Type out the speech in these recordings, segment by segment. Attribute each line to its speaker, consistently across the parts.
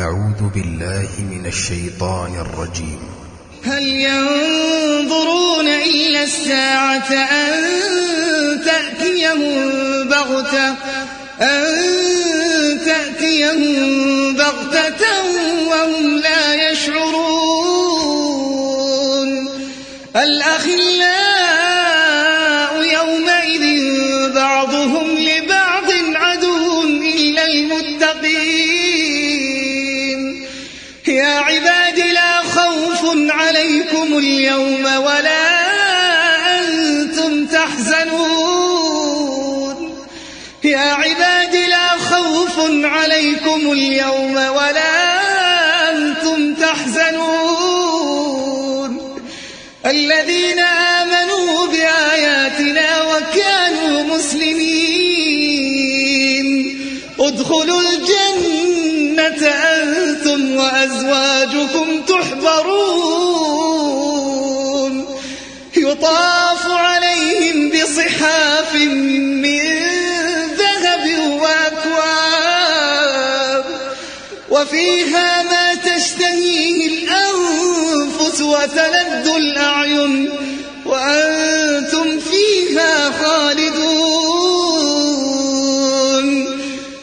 Speaker 1: أعوذ بالله من الشيطان الرجيم.
Speaker 2: هل ينظرون إلا الساعة أن تأتيهم بغتة؟ أن تأتيهم عليكم اليوم ولا أنتم تحزنون. يا عباد لا خوف عليكم اليوم ولا أنتم تحزنون. الذين آمنوا بآياتنا وكانوا مسلمين. ادخلوا الجنة أنتم وأزواجكم تحبرون. وفيها ما تشتهيه الأنفس وتلذ الأعين وأنتم فيها خالدون.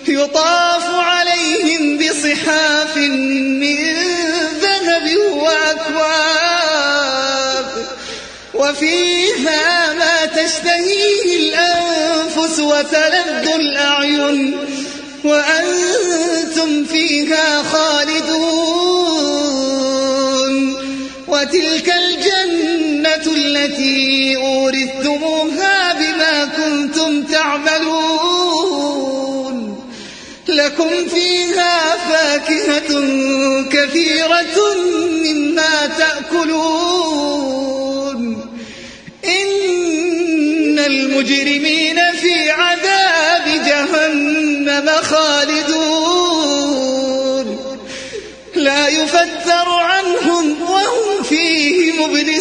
Speaker 2: يطاف عليهم بصحاف من ذهب وأكواب. وفيها ما تشتهيه الأنفس وتلذ الأعين وأنتم فيها وتلك الجنة التي أورثتموها بما كنتم تعملون. لكم فيها فاكهة كثيرة مما تأكلون. إن المجرمين في عذاب جهنم خالدون. لا يفتر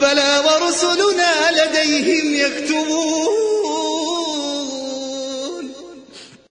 Speaker 2: بلى ورسلنا لديهم يكتبون.